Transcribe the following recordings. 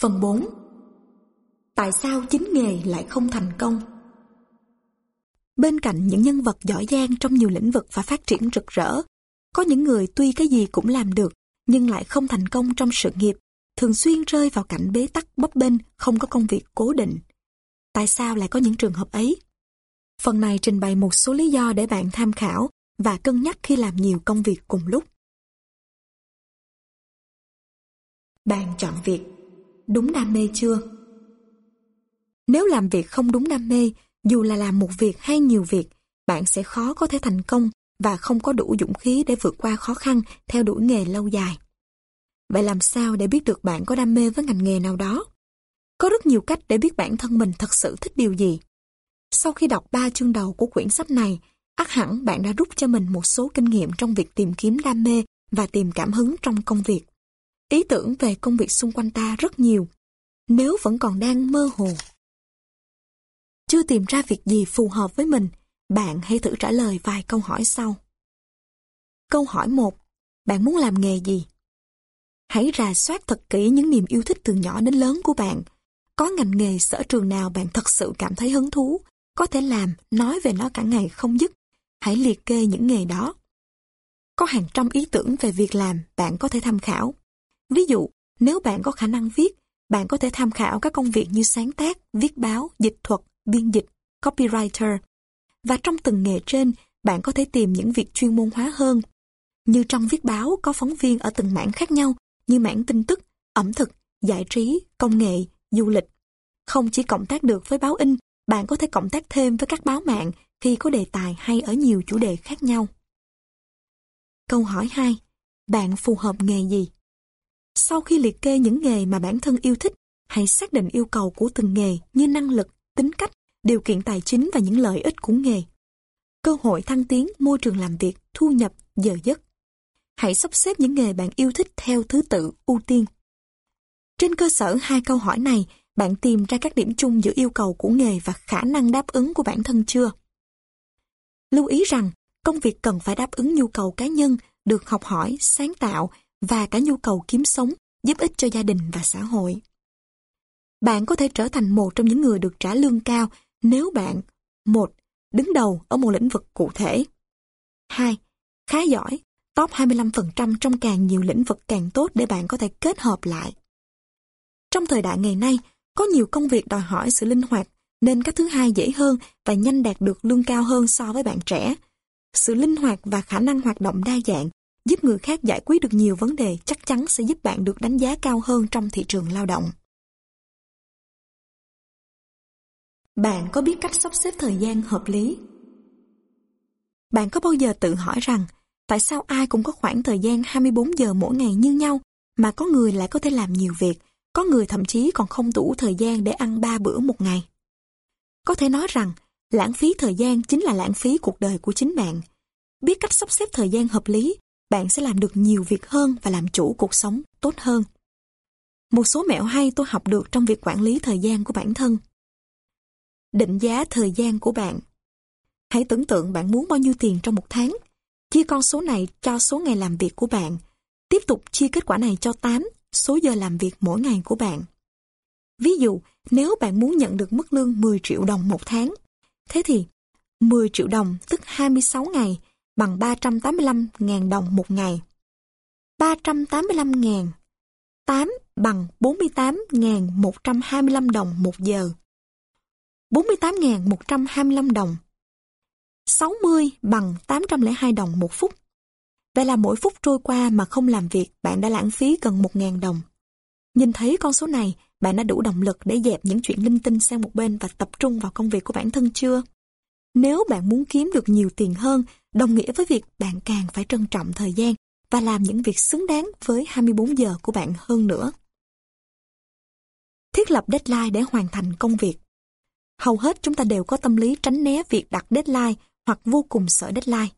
Phần 4 Tại sao chính nghề lại không thành công? Bên cạnh những nhân vật giỏi giang trong nhiều lĩnh vực và phát triển rực rỡ, có những người tuy cái gì cũng làm được, nhưng lại không thành công trong sự nghiệp, thường xuyên rơi vào cảnh bế tắc bấp bênh, không có công việc cố định. Tại sao lại có những trường hợp ấy? Phần này trình bày một số lý do để bạn tham khảo và cân nhắc khi làm nhiều công việc cùng lúc. Bạn chọn việc đúng đam mê chưa? Nếu làm việc không đúng đam mê, dù là làm một việc hay nhiều việc, bạn sẽ khó có thể thành công và không có đủ dũng khí để vượt qua khó khăn theo đuổi nghề lâu dài. Vậy làm sao để biết được bạn có đam mê với ngành nghề nào đó? Có rất nhiều cách để biết bản thân mình thật sự thích điều gì. Sau khi đọc ba chương đầu của quyển sách này, ắt hẳn bạn đã rút cho mình một số kinh nghiệm trong việc tìm kiếm đam mê và tìm cảm hứng trong công việc. Ý tưởng về công việc xung quanh ta rất nhiều. Nếu vẫn còn đang mơ hồ, chưa tìm ra việc gì phù hợp với mình, bạn hãy thử trả lời vài câu hỏi sau. Câu hỏi 1. Bạn muốn làm nghề gì? Hãy rà soát thật kỹ những niềm yêu thích từ nhỏ đến lớn của bạn. Có ngành nghề sở trường nào bạn thật sự cảm thấy hứng thú, có thể làm, nói về nó cả ngày không dứt. Hãy liệt kê những nghề đó. Có hàng trăm ý tưởng về việc làm bạn có thể tham khảo. Ví dụ, nếu bạn có khả năng viết, bạn có thể tham khảo các công việc như sáng tác, viết báo, dịch thuật, biên dịch, copywriter. Và trong từng nghề trên, bạn có thể tìm những việc chuyên môn hóa hơn. Như trong viết báo có phóng viên ở từng mảng khác nhau, như mảng tin tức, ẩm thực, giải trí, công nghệ, du lịch. Không chỉ cộng tác được với báo in, bạn có thể cộng tác thêm với các báo mạng khi có đề tài hay ở nhiều chủ đề khác nhau. Câu hỏi 2. Bạn phù hợp nghề gì? Sau khi liệt kê những nghề mà bản thân yêu thích, hãy xác định yêu cầu của từng nghề như năng lực, tính cách, điều kiện tài chính và những lợi ích của nghề. Cơ hội thăng tiến, môi trường làm việc, thu nhập, giờ giấc. Hãy sắp xếp những nghề bạn yêu thích theo thứ tự ưu tiên. Trên cơ sở hai câu hỏi này, bạn tìm ra các điểm chung giữa yêu cầu của nghề và khả năng đáp ứng của bản thân chưa? Lưu ý rằng, công việc cần phải đáp ứng nhu cầu cá nhân, được học hỏi, sáng tạo và cả nhu cầu kiếm sống, giúp ích cho gia đình và xã hội. Bạn có thể trở thành một trong những người được trả lương cao nếu bạn một Đứng đầu ở một lĩnh vực cụ thể 2. Khá giỏi, top 25% trong càng nhiều lĩnh vực càng tốt để bạn có thể kết hợp lại. Trong thời đại ngày nay, có nhiều công việc đòi hỏi sự linh hoạt, nên các thứ hai dễ hơn và nhanh đạt được lương cao hơn so với bạn trẻ. Sự linh hoạt và khả năng hoạt động đa dạng giúp người khác giải quyết được nhiều vấn đề chắc chắn sẽ giúp bạn được đánh giá cao hơn trong thị trường lao động. Bạn có biết cách sắp xếp thời gian hợp lý? Bạn có bao giờ tự hỏi rằng tại sao ai cũng có khoảng thời gian 24 giờ mỗi ngày như nhau mà có người lại có thể làm nhiều việc, có người thậm chí còn không đủ thời gian để ăn ba bữa một ngày? Có thể nói rằng lãng phí thời gian chính là lãng phí cuộc đời của chính bạn. Biết cách sắp xếp thời gian hợp lý, bạn sẽ làm được nhiều việc hơn và làm chủ cuộc sống tốt hơn. Một số mẹo hay tôi học được trong việc quản lý thời gian của bản thân. Định giá thời gian của bạn. Hãy tưởng tượng bạn muốn bao nhiêu tiền trong một tháng. Chia con số này cho số ngày làm việc của bạn. Tiếp tục chia kết quả này cho 8 số giờ làm việc mỗi ngày của bạn. Ví dụ, nếu bạn muốn nhận được mức lương 10 triệu đồng một tháng, thế thì 10 triệu đồng tức 26 ngày bằng 385.000 đồng một ngày. 385.000 8 bằng 48.125 đồng một giờ. 48.125 đồng. 60 bằng 802 đồng một phút. Vậy là mỗi phút trôi qua mà không làm việc bạn đã lãng phí gần 1.000 đồng. Nhìn thấy con số này, bạn đã đủ động lực để dẹp những chuyện linh tinh sang một bên và tập trung vào công việc của bản thân chưa? Nếu bạn muốn kiếm được nhiều tiền hơn, đồng nghĩa với việc bạn càng phải trân trọng thời gian và làm những việc xứng đáng với 24 giờ của bạn hơn nữa. Thiết lập deadline để hoàn thành công việc Hầu hết chúng ta đều có tâm lý tránh né việc đặt deadline hoặc vô cùng sợ deadline.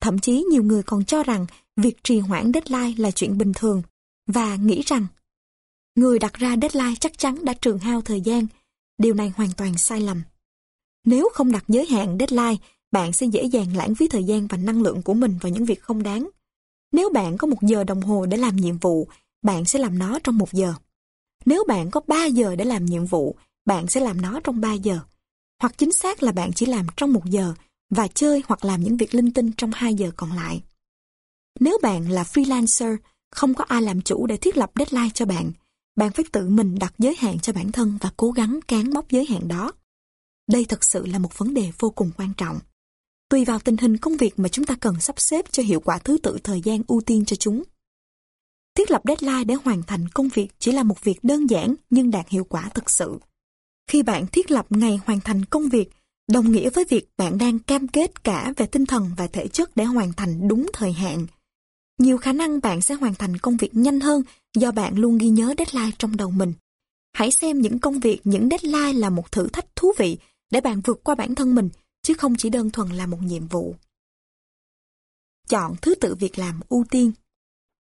Thậm chí nhiều người còn cho rằng việc trì hoãn deadline là chuyện bình thường và nghĩ rằng người đặt ra deadline chắc chắn đã trường hao thời gian. Điều này hoàn toàn sai lầm. Nếu không đặt giới hạn deadline, bạn sẽ dễ dàng lãng phí thời gian và năng lượng của mình vào những việc không đáng. Nếu bạn có một giờ đồng hồ để làm nhiệm vụ, bạn sẽ làm nó trong một giờ. Nếu bạn có 3 giờ để làm nhiệm vụ, bạn sẽ làm nó trong 3 giờ. Hoặc chính xác là bạn chỉ làm trong một giờ và chơi hoặc làm những việc linh tinh trong 2 giờ còn lại. Nếu bạn là freelancer, không có ai làm chủ để thiết lập deadline cho bạn, bạn phải tự mình đặt giới hạn cho bản thân và cố gắng cán mốc giới hạn đó. Đây thật sự là một vấn đề vô cùng quan trọng. Tùy vào tình hình công việc mà chúng ta cần sắp xếp cho hiệu quả thứ tự thời gian ưu tiên cho chúng. Thiết lập deadline để hoàn thành công việc chỉ là một việc đơn giản nhưng đạt hiệu quả thực sự. Khi bạn thiết lập ngày hoàn thành công việc, đồng nghĩa với việc bạn đang cam kết cả về tinh thần và thể chất để hoàn thành đúng thời hạn. Nhiều khả năng bạn sẽ hoàn thành công việc nhanh hơn do bạn luôn ghi nhớ deadline trong đầu mình. Hãy xem những công việc, những deadline là một thử thách thú vị để bạn vượt qua bản thân mình, chứ không chỉ đơn thuần là một nhiệm vụ. Chọn thứ tự việc làm ưu tiên.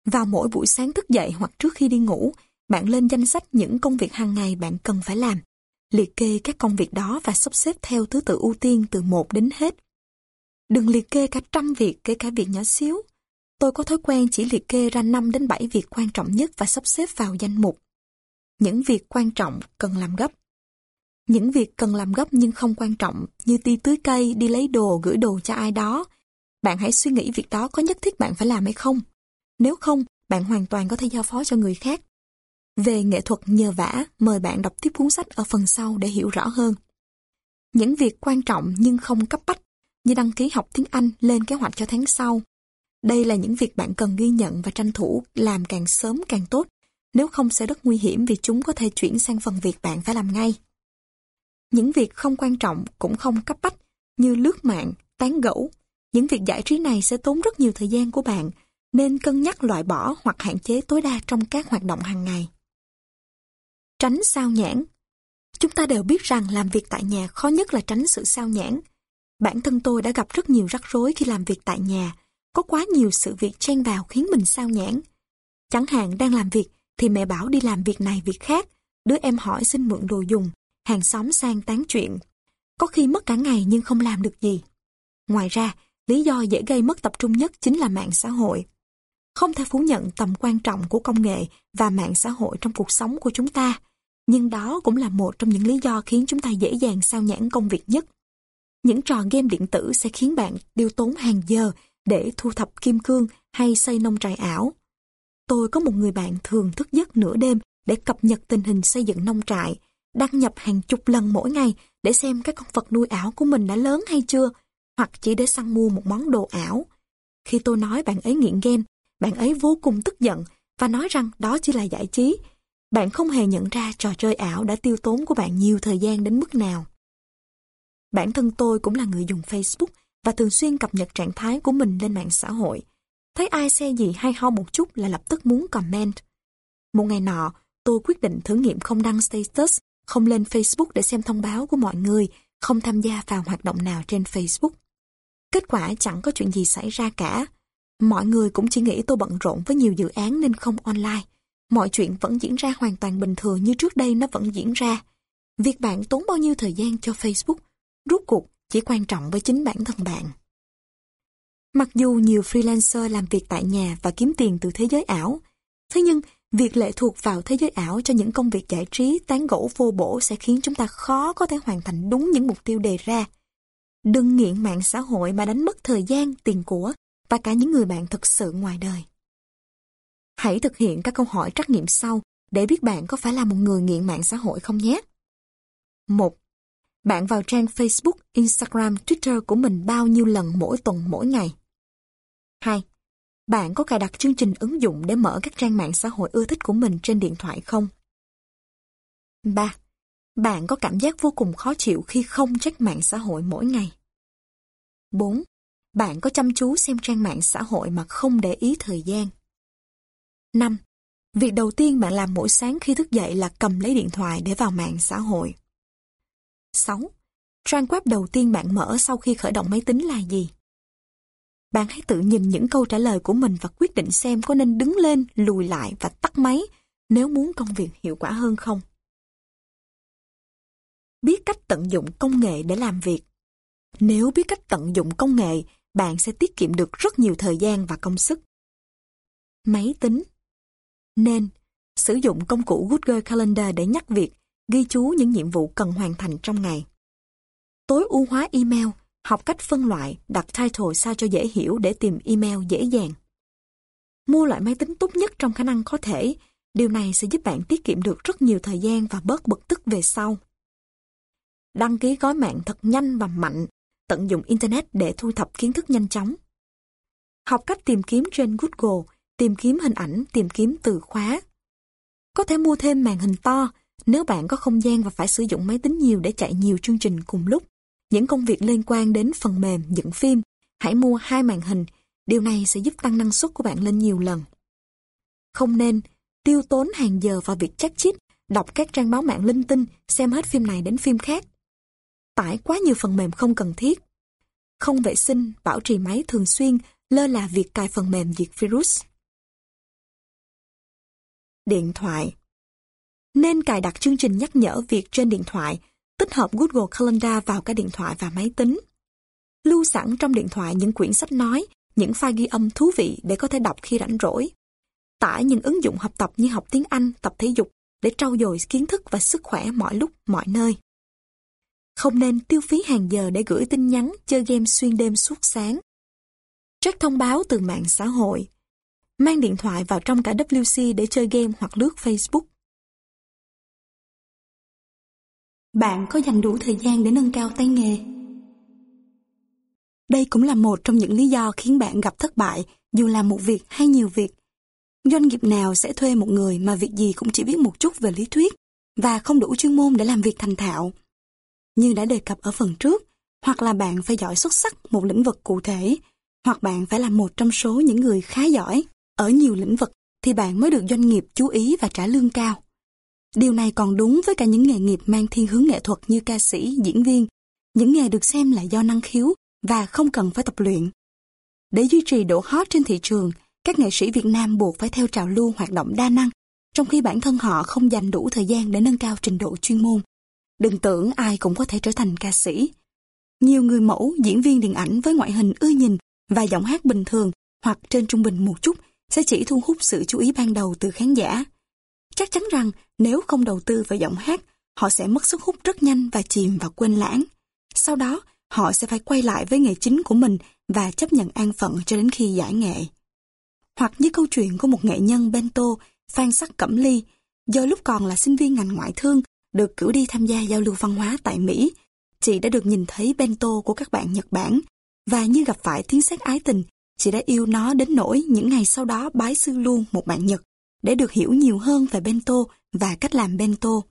Vào mỗi buổi sáng thức dậy hoặc trước khi đi ngủ, bạn lên danh sách những công việc hàng ngày bạn cần phải làm. Liệt kê các công việc đó và sắp xếp theo thứ tự ưu tiên từ một đến hết. Đừng liệt kê cả trăm việc, kể cả việc nhỏ xíu. Tôi có thói quen chỉ liệt kê ra 5 đến 7 việc quan trọng nhất và sắp xếp vào danh mục. Những việc quan trọng cần làm gấp. Những việc cần làm gấp nhưng không quan trọng như đi tưới cây, đi lấy đồ, gửi đồ cho ai đó. Bạn hãy suy nghĩ việc đó có nhất thiết bạn phải làm hay không. Nếu không, bạn hoàn toàn có thể giao phó cho người khác. Về nghệ thuật nhờ vả, mời bạn đọc tiếp cuốn sách ở phần sau để hiểu rõ hơn. Những việc quan trọng nhưng không cấp bách, như đăng ký học tiếng Anh lên kế hoạch cho tháng sau. Đây là những việc bạn cần ghi nhận và tranh thủ làm càng sớm càng tốt, nếu không sẽ rất nguy hiểm vì chúng có thể chuyển sang phần việc bạn phải làm ngay. Những việc không quan trọng cũng không cấp bách, như lướt mạng, tán gẫu. Những việc giải trí này sẽ tốn rất nhiều thời gian của bạn, nên cân nhắc loại bỏ hoặc hạn chế tối đa trong các hoạt động hàng ngày. Tránh sao nhãn Chúng ta đều biết rằng làm việc tại nhà khó nhất là tránh sự sao nhãn. Bản thân tôi đã gặp rất nhiều rắc rối khi làm việc tại nhà. Có quá nhiều sự việc chen vào khiến mình sao nhãn. Chẳng hạn đang làm việc thì mẹ bảo đi làm việc này việc khác. Đứa em hỏi xin mượn đồ dùng. Hàng xóm sang tán chuyện. Có khi mất cả ngày nhưng không làm được gì. Ngoài ra, lý do dễ gây mất tập trung nhất chính là mạng xã hội. Không thể phủ nhận tầm quan trọng của công nghệ và mạng xã hội trong cuộc sống của chúng ta, nhưng đó cũng là một trong những lý do khiến chúng ta dễ dàng sao nhãn công việc nhất. Những trò game điện tử sẽ khiến bạn tiêu tốn hàng giờ để thu thập kim cương hay xây nông trại ảo. Tôi có một người bạn thường thức giấc nửa đêm để cập nhật tình hình xây dựng nông trại, đăng nhập hàng chục lần mỗi ngày để xem các con vật nuôi ảo của mình đã lớn hay chưa, hoặc chỉ để săn mua một món đồ ảo. Khi tôi nói bạn ấy nghiện game, bạn ấy vô cùng tức giận và nói rằng đó chỉ là giải trí. Bạn không hề nhận ra trò chơi ảo đã tiêu tốn của bạn nhiều thời gian đến mức nào. Bản thân tôi cũng là người dùng Facebook và thường xuyên cập nhật trạng thái của mình lên mạng xã hội. Thấy ai xe gì hay ho một chút là lập tức muốn comment. Một ngày nọ, tôi quyết định thử nghiệm không đăng status, không lên Facebook để xem thông báo của mọi người, không tham gia vào hoạt động nào trên Facebook. Kết quả chẳng có chuyện gì xảy ra cả. Mọi người cũng chỉ nghĩ tôi bận rộn với nhiều dự án nên không online. Mọi chuyện vẫn diễn ra hoàn toàn bình thường như trước đây nó vẫn diễn ra. Việc bạn tốn bao nhiêu thời gian cho Facebook, rốt cuộc chỉ quan trọng với chính bản thân bạn. Mặc dù nhiều freelancer làm việc tại nhà và kiếm tiền từ thế giới ảo, thế nhưng việc lệ thuộc vào thế giới ảo cho những công việc giải trí tán gẫu vô bổ sẽ khiến chúng ta khó có thể hoàn thành đúng những mục tiêu đề ra. Đừng nghiện mạng xã hội mà đánh mất thời gian, tiền của và cả những người bạn thực sự ngoài đời. Hãy thực hiện các câu hỏi trắc nghiệm sau để biết bạn có phải là một người nghiện mạng xã hội không nhé. 1. Bạn vào trang Facebook, Instagram, Twitter của mình bao nhiêu lần mỗi tuần mỗi ngày? 2. Bạn có cài đặt chương trình ứng dụng để mở các trang mạng xã hội ưa thích của mình trên điện thoại không? 3. Bạn có cảm giác vô cùng khó chịu khi không check mạng xã hội mỗi ngày? 4. Bạn có chăm chú xem trang mạng xã hội mà không để ý thời gian? 5. Việc đầu tiên bạn làm mỗi sáng khi thức dậy là cầm lấy điện thoại để vào mạng xã hội. 6. Trang web đầu tiên bạn mở sau khi khởi động máy tính là gì? Bạn hãy tự nhìn những câu trả lời của mình và quyết định xem có nên đứng lên, lùi lại và tắt máy nếu muốn công việc hiệu quả hơn không. Biết cách tận dụng công nghệ để làm việc. Nếu biết cách tận dụng công nghệ, bạn sẽ tiết kiệm được rất nhiều thời gian và công sức. Máy tính Nên, Sử dụng công cụ Google Calendar để nhắc việc, ghi chú những nhiệm vụ cần hoàn thành trong ngày. Tối ưu hóa email, học cách phân loại, đặt title sao cho dễ hiểu để tìm email dễ dàng. Mua loại máy tính tốt nhất trong khả năng có thể, điều này sẽ giúp bạn tiết kiệm được rất nhiều thời gian và bớt bực tức về sau. Đăng ký gói mạng thật nhanh và mạnh, tận dụng Internet để thu thập kiến thức nhanh chóng. Học cách tìm kiếm trên Google, tìm kiếm hình ảnh, tìm kiếm từ khóa. Có thể mua thêm màn hình to nếu bạn có không gian và phải sử dụng máy tính nhiều để chạy nhiều chương trình cùng lúc. Những công việc liên quan đến phần mềm, dựng phim, hãy mua hai màn hình. Điều này sẽ giúp tăng năng suất của bạn lên nhiều lần. Không nên tiêu tốn hàng giờ vào việc chắc chít, đọc các trang báo mạng linh tinh, xem hết phim này đến phim khác. Tải quá nhiều phần mềm không cần thiết. Không vệ sinh, bảo trì máy thường xuyên, lơ là việc cài phần mềm diệt virus. Điện thoại Nên cài đặt chương trình nhắc nhở việc trên điện thoại, tích hợp Google Calendar vào cả điện thoại và máy tính. Lưu sẵn trong điện thoại những quyển sách nói, những file ghi âm thú vị để có thể đọc khi rảnh rỗi. Tải những ứng dụng học tập như học tiếng Anh, tập thể dục để trau dồi kiến thức và sức khỏe mọi lúc, mọi nơi. Không nên tiêu phí hàng giờ để gửi tin nhắn, chơi game xuyên đêm suốt sáng. Check thông báo từ mạng xã hội. Mang điện thoại vào trong cả WC để chơi game hoặc lướt Facebook. Bạn có dành đủ thời gian để nâng cao tay nghề? Đây cũng là một trong những lý do khiến bạn gặp thất bại dù làm một việc hay nhiều việc. Doanh nghiệp nào sẽ thuê một người mà việc gì cũng chỉ biết một chút về lý thuyết và không đủ chuyên môn để làm việc thành thạo? Như đã đề cập ở phần trước, hoặc là bạn phải giỏi xuất sắc một lĩnh vực cụ thể, hoặc bạn phải là một trong số những người khá giỏi ở nhiều lĩnh vực thì bạn mới được doanh nghiệp chú ý và trả lương cao. Điều này còn đúng với cả những nghề nghiệp mang thiên hướng nghệ thuật như ca sĩ, diễn viên, những nghề được xem là do năng khiếu và không cần phải tập luyện. Để duy trì độ hot trên thị trường, các nghệ sĩ Việt Nam buộc phải theo trào lưu hoạt động đa năng, trong khi bản thân họ không dành đủ thời gian để nâng cao trình độ chuyên môn. Đừng tưởng ai cũng có thể trở thành ca sĩ. Nhiều người mẫu, diễn viên điện ảnh với ngoại hình ưa nhìn và giọng hát bình thường hoặc trên trung bình một chút sẽ chỉ thu hút sự chú ý ban đầu từ khán giả. Chắc chắn rằng nếu không đầu tư vào giọng hát, họ sẽ mất sức hút rất nhanh và chìm vào quên lãng. Sau đó, họ sẽ phải quay lại với nghề chính của mình và chấp nhận an phận cho đến khi giải nghệ. Hoặc như câu chuyện của một nghệ nhân bento, Phan Sắc Cẩm Ly, do lúc còn là sinh viên ngành ngoại thương, được cử đi tham gia giao lưu văn hóa tại Mỹ, chị đã được nhìn thấy bento của các bạn Nhật Bản, và như gặp phải tiếng sét ái tình, chị đã yêu nó đến nỗi những ngày sau đó bái sư luôn một bạn Nhật để được hiểu nhiều hơn về bento và cách làm bento.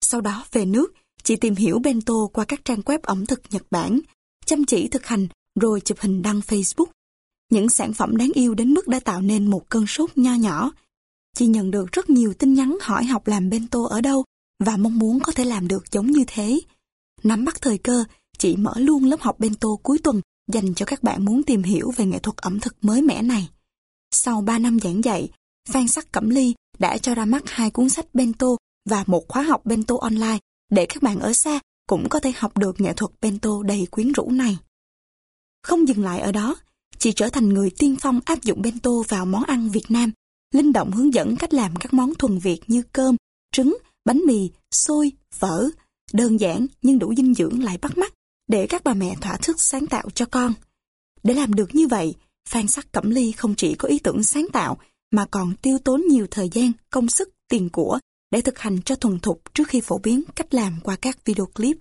Sau đó về nước, chị tìm hiểu bento qua các trang web ẩm thực Nhật Bản, chăm chỉ thực hành rồi chụp hình đăng Facebook. Những sản phẩm đáng yêu đến mức đã tạo nên một cơn sốt nho nhỏ. Chị nhận được rất nhiều tin nhắn hỏi học làm bento ở đâu và mong muốn có thể làm được giống như thế. Nắm bắt thời cơ, chị mở luôn lớp học bento cuối tuần dành cho các bạn muốn tìm hiểu về nghệ thuật ẩm thực mới mẻ này. Sau 3 năm giảng dạy, Phan Sắc Cẩm Ly đã cho ra mắt hai cuốn sách bento và một khóa học bento online để các bạn ở xa cũng có thể học được nghệ thuật bento đầy quyến rũ này. Không dừng lại ở đó, chị trở thành người tiên phong áp dụng bento vào món ăn Việt Nam, linh động hướng dẫn cách làm các món thuần Việt như cơm, trứng, bánh mì, xôi, phở, đơn giản nhưng đủ dinh dưỡng lại bắt mắt để các bà mẹ thỏa thức sáng tạo cho con. Để làm được như vậy, Phan Sắc Cẩm Ly không chỉ có ý tưởng sáng tạo mà còn tiêu tốn nhiều thời gian, công sức, tiền của để thực hành cho thuần thục trước khi phổ biến cách làm qua các video clip.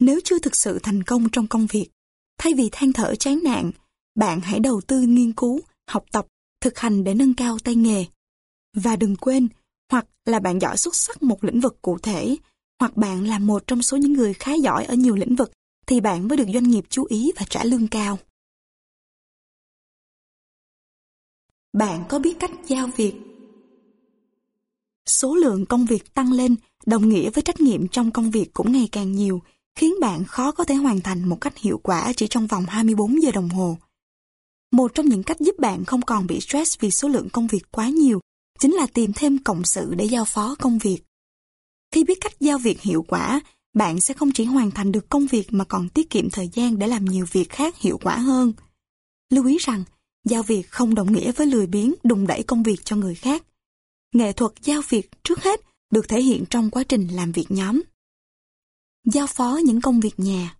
Nếu chưa thực sự thành công trong công việc, thay vì than thở chán nản, bạn hãy đầu tư nghiên cứu, học tập, thực hành để nâng cao tay nghề. Và đừng quên, hoặc là bạn giỏi xuất sắc một lĩnh vực cụ thể, hoặc bạn là một trong số những người khá giỏi ở nhiều lĩnh vực, thì bạn mới được doanh nghiệp chú ý và trả lương cao. Bạn có biết cách giao việc? Số lượng công việc tăng lên đồng nghĩa với trách nhiệm trong công việc cũng ngày càng nhiều, khiến bạn khó có thể hoàn thành một cách hiệu quả chỉ trong vòng 24 giờ đồng hồ. Một trong những cách giúp bạn không còn bị stress vì số lượng công việc quá nhiều chính là tìm thêm cộng sự để giao phó công việc. Khi biết cách giao việc hiệu quả, bạn sẽ không chỉ hoàn thành được công việc mà còn tiết kiệm thời gian để làm nhiều việc khác hiệu quả hơn. Lưu ý rằng, giao việc không đồng nghĩa với lười biếng đùng đẩy công việc cho người khác. Nghệ thuật giao việc trước hết được thể hiện trong quá trình làm việc nhóm. Giao phó những công việc nhà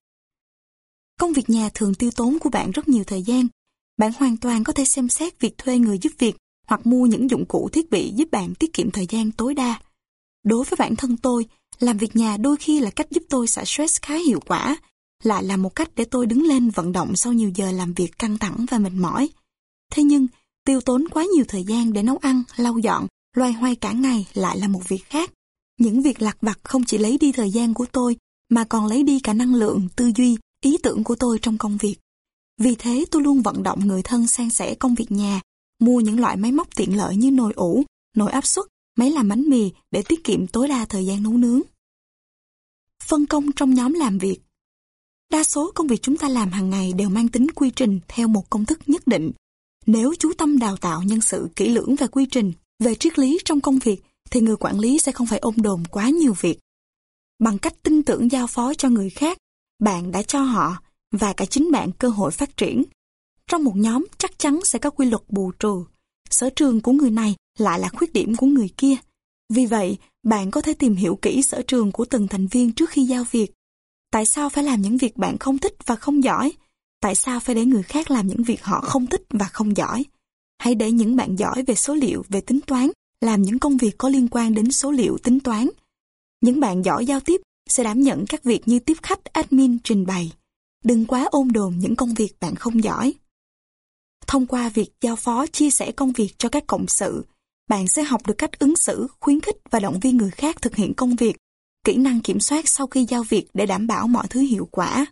Công việc nhà thường tiêu tốn của bạn rất nhiều thời gian. Bạn hoàn toàn có thể xem xét việc thuê người giúp việc hoặc mua những dụng cụ thiết bị giúp bạn tiết kiệm thời gian tối đa. Đối với bản thân tôi, làm việc nhà đôi khi là cách giúp tôi xả stress khá hiệu quả, lại là một cách để tôi đứng lên vận động sau nhiều giờ làm việc căng thẳng và mệt mỏi. Thế nhưng, tiêu tốn quá nhiều thời gian để nấu ăn, lau dọn, loay hoay cả ngày lại là một việc khác. Những việc lặt vặt không chỉ lấy đi thời gian của tôi, mà còn lấy đi cả năng lượng, tư duy, ý tưởng của tôi trong công việc. Vì thế tôi luôn vận động người thân san sẻ công việc nhà, mua những loại máy móc tiện lợi như nồi ủ, nồi áp suất, máy làm bánh mì để tiết kiệm tối đa thời gian nấu nướng. Phân công trong nhóm làm việc Đa số công việc chúng ta làm hàng ngày đều mang tính quy trình theo một công thức nhất định. Nếu chú tâm đào tạo nhân sự kỹ lưỡng về quy trình, về triết lý trong công việc, thì người quản lý sẽ không phải ôm đồn quá nhiều việc. Bằng cách tin tưởng giao phó cho người khác, bạn đã cho họ và cả chính bạn cơ hội phát triển. Trong một nhóm chắc chắn sẽ có quy luật bù trừ. Sở trường của người này lại là khuyết điểm của người kia. Vì vậy, bạn có thể tìm hiểu kỹ sở trường của từng thành viên trước khi giao việc. Tại sao phải làm những việc bạn không thích và không giỏi? Tại sao phải để người khác làm những việc họ không thích và không giỏi? Hãy để những bạn giỏi về số liệu, về tính toán, làm những công việc có liên quan đến số liệu tính toán. Những bạn giỏi giao tiếp sẽ đảm nhận các việc như tiếp khách, admin, trình bày. Đừng quá ôm đồn những công việc bạn không giỏi. Thông qua việc giao phó chia sẻ công việc cho các cộng sự, bạn sẽ học được cách ứng xử, khuyến khích và động viên người khác thực hiện công việc, kỹ năng kiểm soát sau khi giao việc để đảm bảo mọi thứ hiệu quả.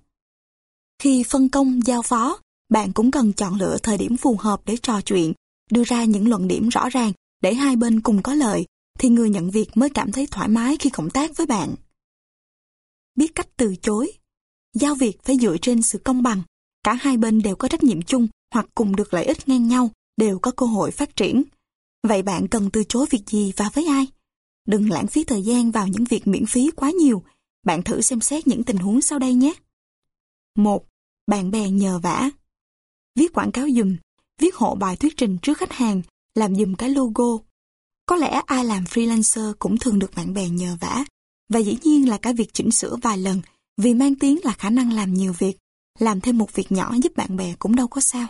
Khi phân công giao phó, bạn cũng cần chọn lựa thời điểm phù hợp để trò chuyện, đưa ra những luận điểm rõ ràng để hai bên cùng có lợi, thì người nhận việc mới cảm thấy thoải mái khi cộng tác với bạn. Biết cách từ chối Giao việc phải dựa trên sự công bằng, cả hai bên đều có trách nhiệm chung hoặc cùng được lợi ích ngang nhau, đều có cơ hội phát triển. Vậy bạn cần từ chối việc gì và với ai? Đừng lãng phí thời gian vào những việc miễn phí quá nhiều. Bạn thử xem xét những tình huống sau đây nhé. 1. Bạn bè nhờ vả Viết quảng cáo dùm, viết hộ bài thuyết trình trước khách hàng, làm dùm cái logo. Có lẽ ai làm freelancer cũng thường được bạn bè nhờ vả. Và dĩ nhiên là cả việc chỉnh sửa vài lần, vì mang tiếng là khả năng làm nhiều việc. Làm thêm một việc nhỏ giúp bạn bè cũng đâu có sao.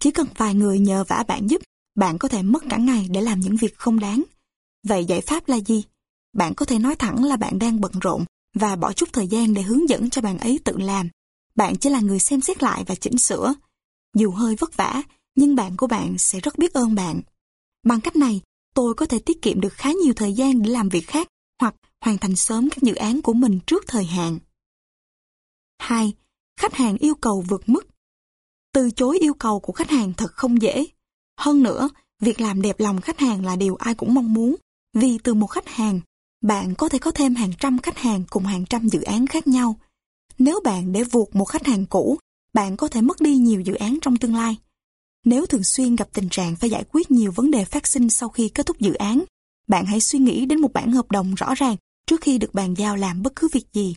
Chỉ cần vài người nhờ vả bạn giúp, bạn có thể mất cả ngày để làm những việc không đáng. Vậy giải pháp là gì? Bạn có thể nói thẳng là bạn đang bận rộn và bỏ chút thời gian để hướng dẫn cho bạn ấy tự làm. Bạn chỉ là người xem xét lại và chỉnh sửa. Dù hơi vất vả, nhưng bạn của bạn sẽ rất biết ơn bạn. Bằng cách này, tôi có thể tiết kiệm được khá nhiều thời gian để làm việc khác hoặc hoàn thành sớm các dự án của mình trước thời hạn. 2. Khách hàng yêu cầu vượt mức Từ chối yêu cầu của khách hàng thật không dễ. Hơn nữa, việc làm đẹp lòng khách hàng là điều ai cũng mong muốn. Vì từ một khách hàng, bạn có thể có thêm hàng trăm khách hàng cùng hàng trăm dự án khác nhau. Nếu bạn để vụt một khách hàng cũ, bạn có thể mất đi nhiều dự án trong tương lai. Nếu thường xuyên gặp tình trạng phải giải quyết nhiều vấn đề phát sinh sau khi kết thúc dự án, bạn hãy suy nghĩ đến một bản hợp đồng rõ ràng trước khi được bàn giao làm bất cứ việc gì.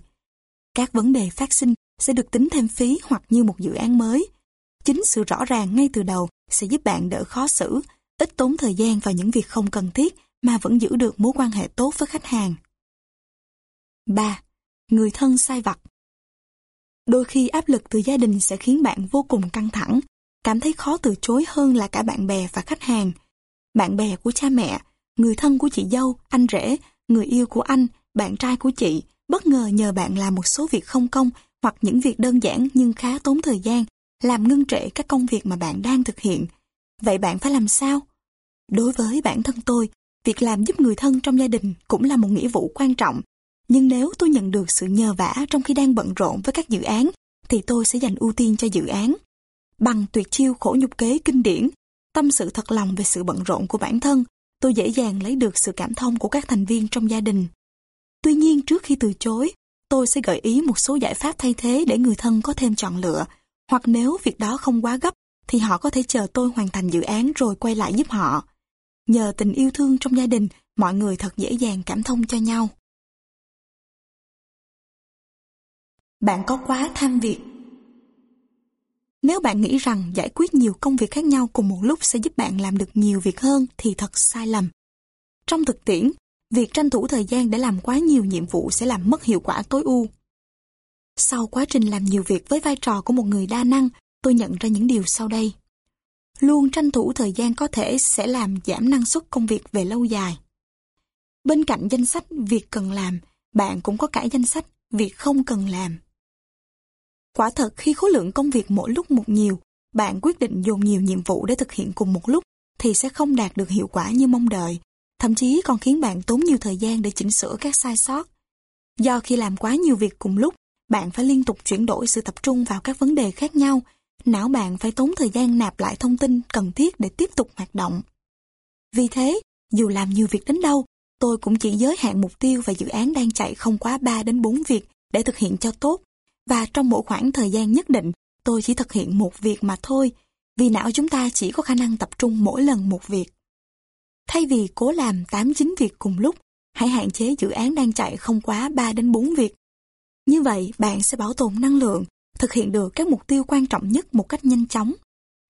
Các vấn đề phát sinh sẽ được tính thêm phí hoặc như một dự án mới. Chính sự rõ ràng ngay từ đầu sẽ giúp bạn đỡ khó xử, ít tốn thời gian vào những việc không cần thiết mà vẫn giữ được mối quan hệ tốt với khách hàng. 3. Người thân sai vặt Đôi khi áp lực từ gia đình sẽ khiến bạn vô cùng căng thẳng, cảm thấy khó từ chối hơn là cả bạn bè và khách hàng. Bạn bè của cha mẹ, người thân của chị dâu, anh rể, người yêu của anh, bạn trai của chị bất ngờ nhờ bạn làm một số việc không công hoặc những việc đơn giản nhưng khá tốn thời gian, làm ngưng trệ các công việc mà bạn đang thực hiện. Vậy bạn phải làm sao? Đối với bản thân tôi, việc làm giúp người thân trong gia đình cũng là một nghĩa vụ quan trọng. Nhưng nếu tôi nhận được sự nhờ vả trong khi đang bận rộn với các dự án, thì tôi sẽ dành ưu tiên cho dự án. Bằng tuyệt chiêu khổ nhục kế kinh điển, tâm sự thật lòng về sự bận rộn của bản thân, tôi dễ dàng lấy được sự cảm thông của các thành viên trong gia đình. Tuy nhiên trước khi từ chối, tôi sẽ gợi ý một số giải pháp thay thế để người thân có thêm chọn lựa, hoặc nếu việc đó không quá gấp, thì họ có thể chờ tôi hoàn thành dự án rồi quay lại giúp họ. Nhờ tình yêu thương trong gia đình, mọi người thật dễ dàng cảm thông cho nhau. Bạn có quá tham việc Nếu bạn nghĩ rằng giải quyết nhiều công việc khác nhau cùng một lúc sẽ giúp bạn làm được nhiều việc hơn thì thật sai lầm. Trong thực tiễn, việc tranh thủ thời gian để làm quá nhiều nhiệm vụ sẽ làm mất hiệu quả tối ưu. Sau quá trình làm nhiều việc với vai trò của một người đa năng, tôi nhận ra những điều sau đây. Luôn tranh thủ thời gian có thể sẽ làm giảm năng suất công việc về lâu dài. Bên cạnh danh sách việc cần làm, bạn cũng có cả danh sách việc không cần làm. Quả thật khi khối lượng công việc mỗi lúc một nhiều, bạn quyết định dồn nhiều nhiệm vụ để thực hiện cùng một lúc thì sẽ không đạt được hiệu quả như mong đợi, thậm chí còn khiến bạn tốn nhiều thời gian để chỉnh sửa các sai sót. Do khi làm quá nhiều việc cùng lúc, bạn phải liên tục chuyển đổi sự tập trung vào các vấn đề khác nhau, não bạn phải tốn thời gian nạp lại thông tin cần thiết để tiếp tục hoạt động. Vì thế, dù làm nhiều việc đến đâu, tôi cũng chỉ giới hạn mục tiêu và dự án đang chạy không quá 3 đến 4 việc để thực hiện cho tốt. Và trong một khoảng thời gian nhất định, tôi chỉ thực hiện một việc mà thôi, vì não chúng ta chỉ có khả năng tập trung mỗi lần một việc. Thay vì cố làm 8-9 việc cùng lúc, hãy hạn chế dự án đang chạy không quá 3 đến 4 việc. Như vậy, bạn sẽ bảo tồn năng lượng, thực hiện được các mục tiêu quan trọng nhất một cách nhanh chóng.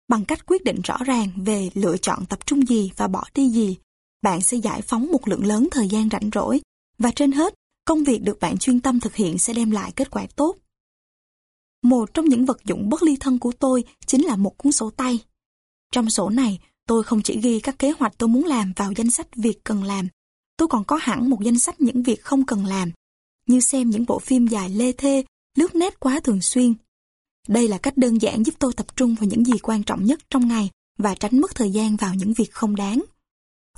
Bằng cách quyết định rõ ràng về lựa chọn tập trung gì và bỏ đi gì, bạn sẽ giải phóng một lượng lớn thời gian rảnh rỗi và trên hết, công việc được bạn chuyên tâm thực hiện sẽ đem lại kết quả tốt. Một trong những vật dụng bất ly thân của tôi chính là một cuốn sổ tay. Trong sổ này, tôi không chỉ ghi các kế hoạch tôi muốn làm vào danh sách việc cần làm, tôi còn có hẳn một danh sách những việc không cần làm, như xem những bộ phim dài lê thê, lướt nét quá thường xuyên. Đây là cách đơn giản giúp tôi tập trung vào những gì quan trọng nhất trong ngày và tránh mất thời gian vào những việc không đáng.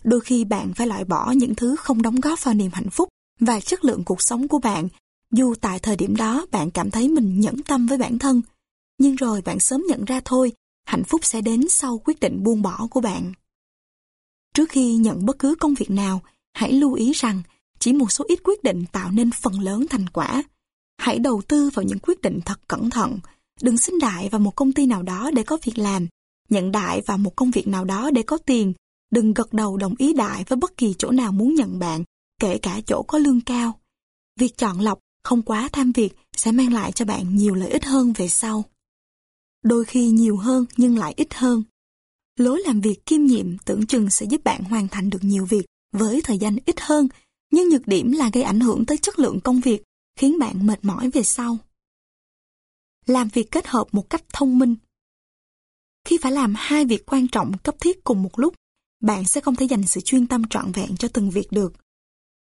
Đôi khi bạn phải loại bỏ những thứ không đóng góp vào niềm hạnh phúc và chất lượng cuộc sống của bạn, dù tại thời điểm đó bạn cảm thấy mình nhẫn tâm với bản thân. Nhưng rồi bạn sớm nhận ra thôi, hạnh phúc sẽ đến sau quyết định buông bỏ của bạn. Trước khi nhận bất cứ công việc nào, hãy lưu ý rằng chỉ một số ít quyết định tạo nên phần lớn thành quả. Hãy đầu tư vào những quyết định thật cẩn thận. Đừng xin đại vào một công ty nào đó để có việc làm, nhận đại vào một công việc nào đó để có tiền. Đừng gật đầu đồng ý đại với bất kỳ chỗ nào muốn nhận bạn, kể cả chỗ có lương cao. Việc chọn lọc, không quá tham việc sẽ mang lại cho bạn nhiều lợi ích hơn về sau. Đôi khi nhiều hơn nhưng lại ít hơn. Lối làm việc kiêm nhiệm tưởng chừng sẽ giúp bạn hoàn thành được nhiều việc với thời gian ít hơn nhưng nhược điểm là gây ảnh hưởng tới chất lượng công việc, khiến bạn mệt mỏi về sau. Làm việc kết hợp một cách thông minh Khi phải làm hai việc quan trọng cấp thiết cùng một lúc, bạn sẽ không thể dành sự chuyên tâm trọn vẹn cho từng việc được.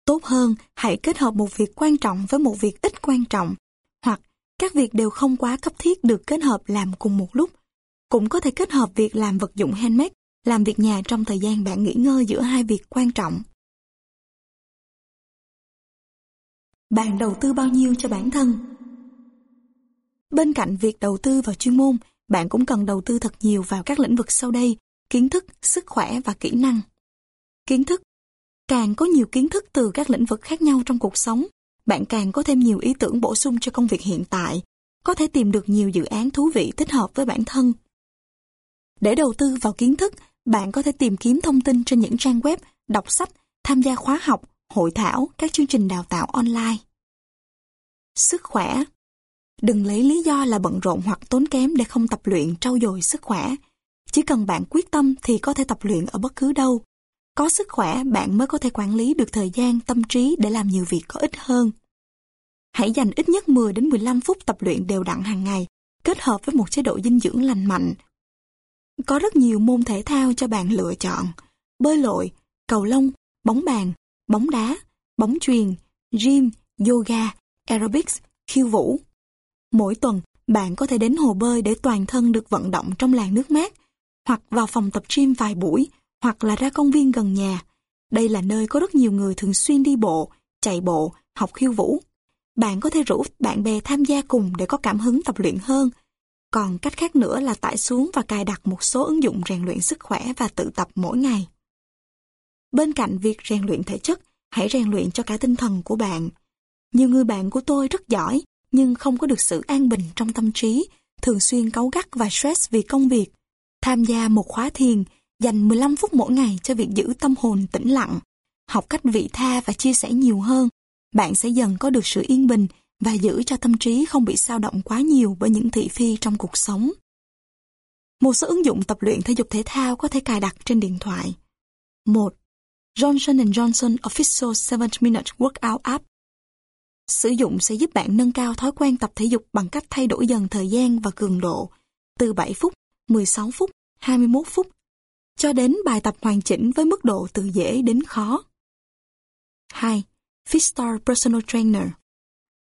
Tốt hơn, hãy kết hợp một việc quan trọng với một việc ít quan trọng, hoặc các việc đều không quá cấp thiết được kết hợp làm cùng một lúc. Cũng có thể kết hợp việc làm vật dụng handmade, làm việc nhà trong thời gian bạn nghỉ ngơi giữa hai việc quan trọng. bạn đầu tư bao nhiêu cho bản thân. Bên cạnh việc đầu tư vào chuyên môn, bạn cũng cần đầu tư thật nhiều vào các lĩnh vực sau đây, kiến thức, sức khỏe và kỹ năng. Kiến thức Càng có nhiều kiến thức từ các lĩnh vực khác nhau trong cuộc sống, bạn càng có thêm nhiều ý tưởng bổ sung cho công việc hiện tại, có thể tìm được nhiều dự án thú vị thích hợp với bản thân. Để đầu tư vào kiến thức, bạn có thể tìm kiếm thông tin trên những trang web, đọc sách, tham gia khóa học hội thảo, các chương trình đào tạo online. Sức khỏe Đừng lấy lý do là bận rộn hoặc tốn kém để không tập luyện trau dồi sức khỏe. Chỉ cần bạn quyết tâm thì có thể tập luyện ở bất cứ đâu. Có sức khỏe bạn mới có thể quản lý được thời gian, tâm trí để làm nhiều việc có ích hơn. Hãy dành ít nhất 10 đến 15 phút tập luyện đều đặn hàng ngày, kết hợp với một chế độ dinh dưỡng lành mạnh. Có rất nhiều môn thể thao cho bạn lựa chọn. Bơi lội, cầu lông, bóng bàn, bóng đá, bóng chuyền, gym, yoga, aerobics, khiêu vũ. Mỗi tuần, bạn có thể đến hồ bơi để toàn thân được vận động trong làn nước mát, hoặc vào phòng tập gym vài buổi, hoặc là ra công viên gần nhà. Đây là nơi có rất nhiều người thường xuyên đi bộ, chạy bộ, học khiêu vũ. Bạn có thể rủ bạn bè tham gia cùng để có cảm hứng tập luyện hơn. Còn cách khác nữa là tải xuống và cài đặt một số ứng dụng rèn luyện sức khỏe và tự tập mỗi ngày. Bên cạnh việc rèn luyện thể chất, hãy rèn luyện cho cả tinh thần của bạn. Nhiều người bạn của tôi rất giỏi, nhưng không có được sự an bình trong tâm trí, thường xuyên cáu gắt và stress vì công việc. Tham gia một khóa thiền, dành 15 phút mỗi ngày cho việc giữ tâm hồn tĩnh lặng, học cách vị tha và chia sẻ nhiều hơn, bạn sẽ dần có được sự yên bình và giữ cho tâm trí không bị sao động quá nhiều bởi những thị phi trong cuộc sống. Một số ứng dụng tập luyện thể dục thể thao có thể cài đặt trên điện thoại. 1. Johnson Johnson Official 7-Minute Workout App. Sử dụng sẽ giúp bạn nâng cao thói quen tập thể dục bằng cách thay đổi dần thời gian và cường độ, từ 7 phút, 16 phút, 21 phút, cho đến bài tập hoàn chỉnh với mức độ từ dễ đến khó. 2. Fitstar Personal Trainer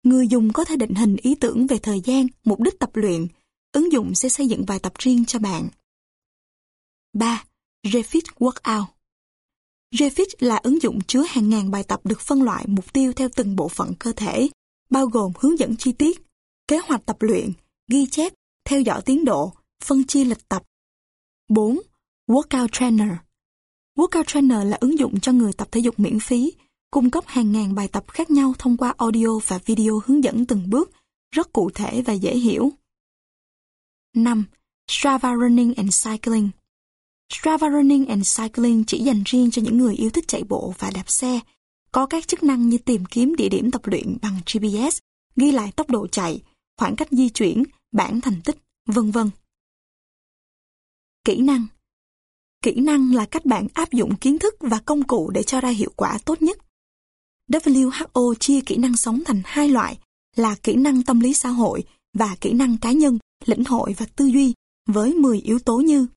Người dùng có thể định hình ý tưởng về thời gian, mục đích tập luyện. Ứng dụng sẽ xây dựng bài tập riêng cho bạn. 3. Refit Workout Refit là ứng dụng chứa hàng ngàn bài tập được phân loại mục tiêu theo từng bộ phận cơ thể, bao gồm hướng dẫn chi tiết, kế hoạch tập luyện, ghi chép, theo dõi tiến độ, phân chia lịch tập. 4. Workout Trainer Workout Trainer là ứng dụng cho người tập thể dục miễn phí, cung cấp hàng ngàn bài tập khác nhau thông qua audio và video hướng dẫn từng bước, rất cụ thể và dễ hiểu. 5. Strava Running and Cycling Strava Running and Cycling chỉ dành riêng cho những người yêu thích chạy bộ và đạp xe, có các chức năng như tìm kiếm địa điểm tập luyện bằng GPS, ghi lại tốc độ chạy, khoảng cách di chuyển, bản thành tích, vân vân. Kỹ năng Kỹ năng là cách bạn áp dụng kiến thức và công cụ để cho ra hiệu quả tốt nhất. WHO chia kỹ năng sống thành hai loại là kỹ năng tâm lý xã hội và kỹ năng cá nhân, lĩnh hội và tư duy với 10 yếu tố như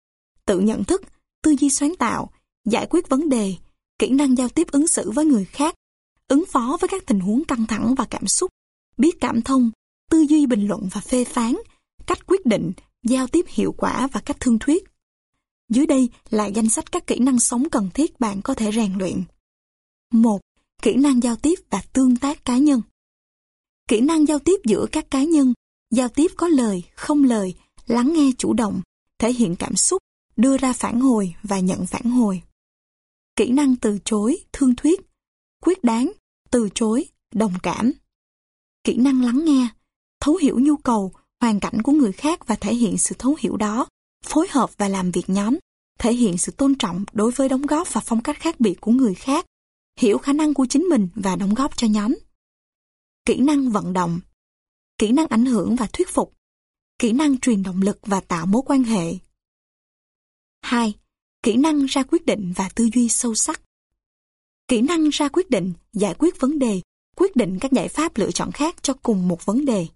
tự nhận thức, tư duy sáng tạo, giải quyết vấn đề, kỹ năng giao tiếp ứng xử với người khác, ứng phó với các tình huống căng thẳng và cảm xúc, biết cảm thông, tư duy bình luận và phê phán, cách quyết định, giao tiếp hiệu quả và cách thương thuyết. Dưới đây là danh sách các kỹ năng sống cần thiết bạn có thể rèn luyện. 1. Kỹ năng giao tiếp và tương tác cá nhân. Kỹ năng giao tiếp giữa các cá nhân, giao tiếp có lời, không lời, lắng nghe chủ động, thể hiện cảm xúc, đưa ra phản hồi và nhận phản hồi. Kỹ năng từ chối, thương thuyết, quyết đáng, từ chối, đồng cảm. Kỹ năng lắng nghe, thấu hiểu nhu cầu, hoàn cảnh của người khác và thể hiện sự thấu hiểu đó, phối hợp và làm việc nhóm, thể hiện sự tôn trọng đối với đóng góp và phong cách khác biệt của người khác, hiểu khả năng của chính mình và đóng góp cho nhóm. Kỹ năng vận động, kỹ năng ảnh hưởng và thuyết phục, kỹ năng truyền động lực và tạo mối quan hệ. 2. Kỹ năng ra quyết định và tư duy sâu sắc. Kỹ năng ra quyết định, giải quyết vấn đề, quyết định các giải pháp lựa chọn khác cho cùng một vấn đề.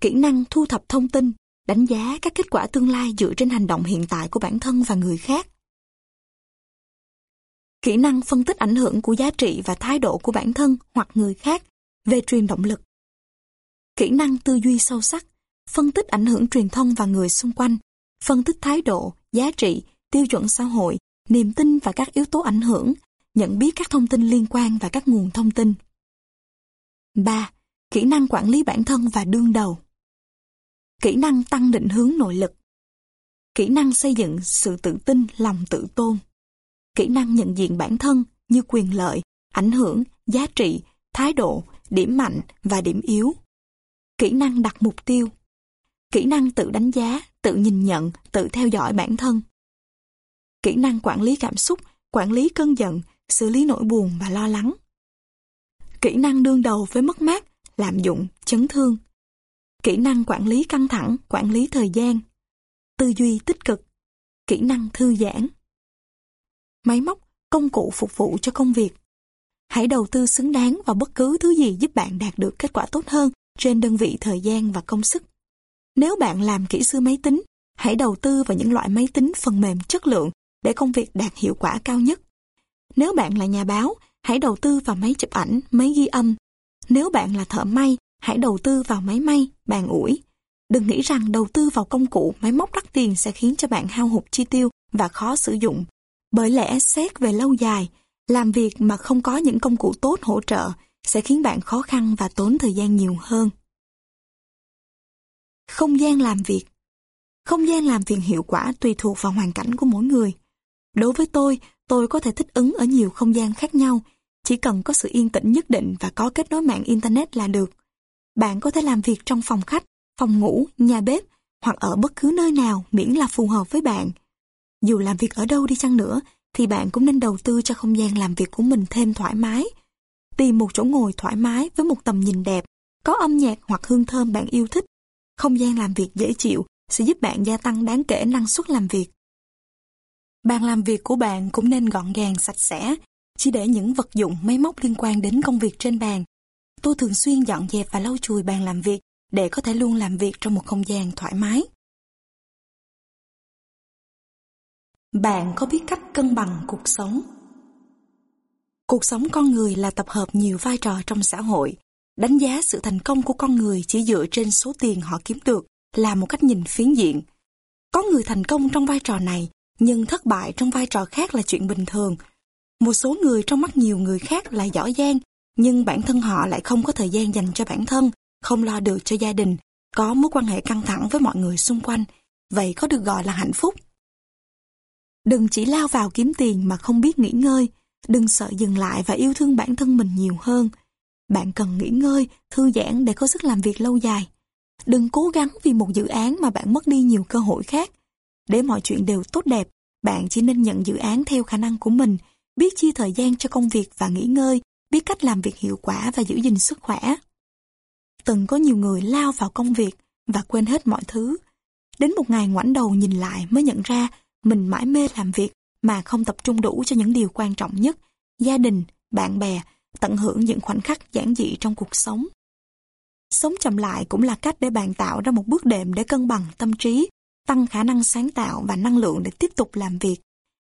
Kỹ năng thu thập thông tin, đánh giá các kết quả tương lai dựa trên hành động hiện tại của bản thân và người khác. Kỹ năng phân tích ảnh hưởng của giá trị và thái độ của bản thân hoặc người khác về truyền động lực. Kỹ năng tư duy sâu sắc, phân tích ảnh hưởng truyền thông và người xung quanh, phân tích thái độ, giá trị, tiêu chuẩn xã hội, niềm tin và các yếu tố ảnh hưởng, nhận biết các thông tin liên quan và các nguồn thông tin. 3. Kỹ năng quản lý bản thân và đương đầu. Kỹ năng tăng định hướng nội lực. Kỹ năng xây dựng sự tự tin, lòng tự tôn. Kỹ năng nhận diện bản thân như quyền lợi, ảnh hưởng, giá trị, thái độ, điểm mạnh và điểm yếu. Kỹ năng đặt mục tiêu. Kỹ năng tự đánh giá, tự nhìn nhận, tự theo dõi bản thân. Kỹ năng quản lý cảm xúc, quản lý cơn giận, xử lý nỗi buồn và lo lắng. Kỹ năng đương đầu với mất mát, lạm dụng, chấn thương. Kỹ năng quản lý căng thẳng, quản lý thời gian. Tư duy tích cực. Kỹ năng thư giãn. Máy móc, công cụ phục vụ cho công việc. Hãy đầu tư xứng đáng vào bất cứ thứ gì giúp bạn đạt được kết quả tốt hơn trên đơn vị thời gian và công sức. Nếu bạn làm kỹ sư máy tính, hãy đầu tư vào những loại máy tính phần mềm chất lượng để công việc đạt hiệu quả cao nhất. Nếu bạn là nhà báo, hãy đầu tư vào máy chụp ảnh, máy ghi âm. Nếu bạn là thợ may, hãy đầu tư vào máy may, bàn ủi. Đừng nghĩ rằng đầu tư vào công cụ, máy móc đắt tiền sẽ khiến cho bạn hao hụt chi tiêu và khó sử dụng. Bởi lẽ xét về lâu dài, làm việc mà không có những công cụ tốt hỗ trợ sẽ khiến bạn khó khăn và tốn thời gian nhiều hơn. Không gian làm việc Không gian làm việc hiệu quả tùy thuộc vào hoàn cảnh của mỗi người. Đối với tôi, tôi có thể thích ứng ở nhiều không gian khác nhau, chỉ cần có sự yên tĩnh nhất định và có kết nối mạng Internet là được. Bạn có thể làm việc trong phòng khách, phòng ngủ, nhà bếp hoặc ở bất cứ nơi nào miễn là phù hợp với bạn. Dù làm việc ở đâu đi chăng nữa, thì bạn cũng nên đầu tư cho không gian làm việc của mình thêm thoải mái. Tìm một chỗ ngồi thoải mái với một tầm nhìn đẹp, có âm nhạc hoặc hương thơm bạn yêu thích không gian làm việc dễ chịu sẽ giúp bạn gia tăng đáng kể năng suất làm việc. Bàn làm việc của bạn cũng nên gọn gàng sạch sẽ, chỉ để những vật dụng máy móc liên quan đến công việc trên bàn. Tôi thường xuyên dọn dẹp và lau chùi bàn làm việc để có thể luôn làm việc trong một không gian thoải mái. Bạn có biết cách cân bằng cuộc sống? Cuộc sống con người là tập hợp nhiều vai trò trong xã hội. Đánh giá sự thành công của con người chỉ dựa trên số tiền họ kiếm được là một cách nhìn phiến diện. Có người thành công trong vai trò này, nhưng thất bại trong vai trò khác là chuyện bình thường. Một số người trong mắt nhiều người khác là giỏi giang, nhưng bản thân họ lại không có thời gian dành cho bản thân, không lo được cho gia đình, có mối quan hệ căng thẳng với mọi người xung quanh. Vậy có được gọi là hạnh phúc? Đừng chỉ lao vào kiếm tiền mà không biết nghỉ ngơi, đừng sợ dừng lại và yêu thương bản thân mình nhiều hơn. Bạn cần nghỉ ngơi, thư giãn để có sức làm việc lâu dài. Đừng cố gắng vì một dự án mà bạn mất đi nhiều cơ hội khác. Để mọi chuyện đều tốt đẹp, bạn chỉ nên nhận dự án theo khả năng của mình, biết chia thời gian cho công việc và nghỉ ngơi, biết cách làm việc hiệu quả và giữ gìn sức khỏe. Từng có nhiều người lao vào công việc và quên hết mọi thứ. Đến một ngày ngoảnh đầu nhìn lại mới nhận ra mình mãi mê làm việc mà không tập trung đủ cho những điều quan trọng nhất, gia đình, bạn bè, tận hưởng những khoảnh khắc giản dị trong cuộc sống. Sống chậm lại cũng là cách để bạn tạo ra một bước đệm để cân bằng tâm trí, tăng khả năng sáng tạo và năng lượng để tiếp tục làm việc.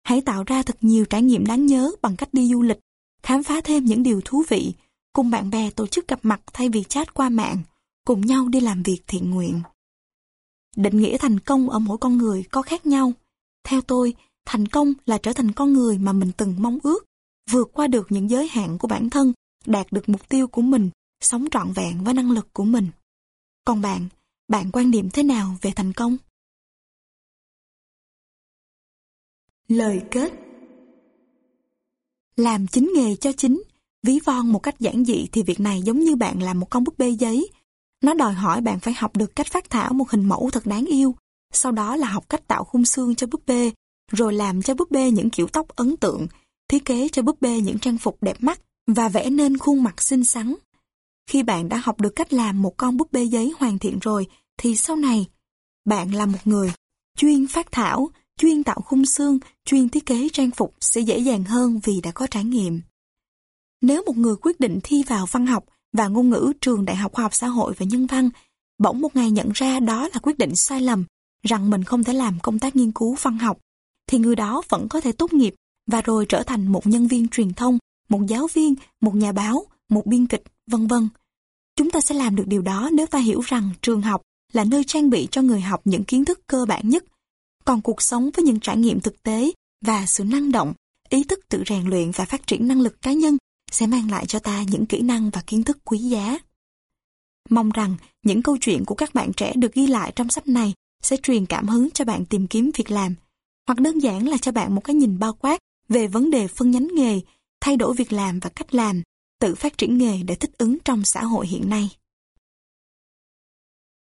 Hãy tạo ra thật nhiều trải nghiệm đáng nhớ bằng cách đi du lịch, khám phá thêm những điều thú vị, cùng bạn bè tổ chức gặp mặt thay vì chat qua mạng, cùng nhau đi làm việc thiện nguyện. Định nghĩa thành công ở mỗi con người có khác nhau. Theo tôi, thành công là trở thành con người mà mình từng mong ước, vượt qua được những giới hạn của bản thân, đạt được mục tiêu của mình, sống trọn vẹn với năng lực của mình. Còn bạn, bạn quan điểm thế nào về thành công? Lời kết làm chính nghề cho chính, ví von một cách giản dị thì việc này giống như bạn làm một con búp bê giấy. Nó đòi hỏi bạn phải học được cách phát thảo một hình mẫu thật đáng yêu, sau đó là học cách tạo khung xương cho búp bê, rồi làm cho búp bê những kiểu tóc ấn tượng, thiết kế cho búp bê những trang phục đẹp mắt và vẽ nên khuôn mặt xinh xắn. Khi bạn đã học được cách làm một con búp bê giấy hoàn thiện rồi, thì sau này, bạn là một người chuyên phát thảo, chuyên tạo khung xương, chuyên thiết kế trang phục sẽ dễ dàng hơn vì đã có trải nghiệm. Nếu một người quyết định thi vào văn học và ngôn ngữ trường Đại học Khoa học Xã hội và Nhân văn, bỗng một ngày nhận ra đó là quyết định sai lầm, rằng mình không thể làm công tác nghiên cứu văn học, thì người đó vẫn có thể tốt nghiệp và rồi trở thành một nhân viên truyền thông, một giáo viên, một nhà báo, một biên kịch, vân vân. Chúng ta sẽ làm được điều đó nếu ta hiểu rằng trường học là nơi trang bị cho người học những kiến thức cơ bản nhất, còn cuộc sống với những trải nghiệm thực tế và sự năng động, ý thức tự rèn luyện và phát triển năng lực cá nhân sẽ mang lại cho ta những kỹ năng và kiến thức quý giá. Mong rằng những câu chuyện của các bạn trẻ được ghi lại trong sách này sẽ truyền cảm hứng cho bạn tìm kiếm việc làm, hoặc đơn giản là cho bạn một cái nhìn bao quát về vấn đề phân nhánh nghề, thay đổi việc làm và cách làm, tự phát triển nghề để thích ứng trong xã hội hiện nay.